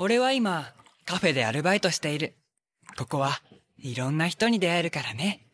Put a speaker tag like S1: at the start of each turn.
S1: 俺は今、カフェでアルバイトしている。ここはいろんな人に出会えるからね。